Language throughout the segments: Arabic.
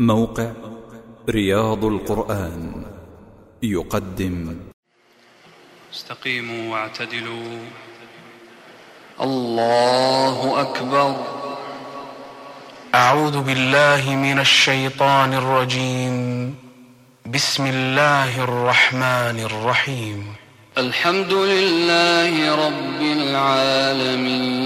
موقع رياض القرآن. يقدم. استقيموا واعتدلوا. الله أكبر. أعوذ بالله من الشيطان الرجيم. بسم الله الرحمن الرحيم. الحمد لله رب العالمين.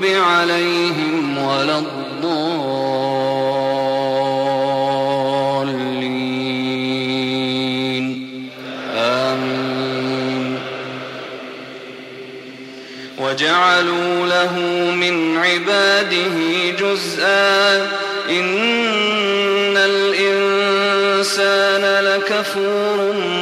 عليهم ولا الضالين. آمين. وجعلوا له من عباده جزءا. إن الإنسان لكفور مبين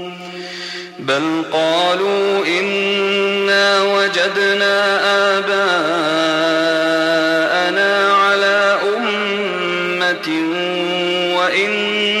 بل قالوا إنا وجدنا آباءنا على أمة وإنا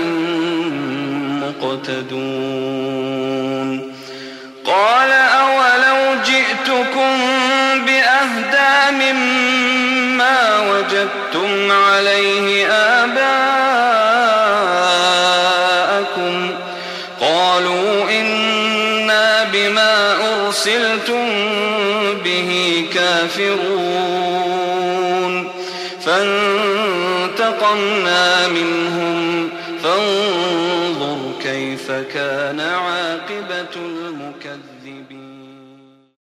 مقتدون قال أولو جئتكم بأهدى مما وجدتم عليه آباءكم. قالوا إنا بما أرسلتم به كافرون. فانتقمنا منهم فانظر كيف كان عاقبة المكذبين.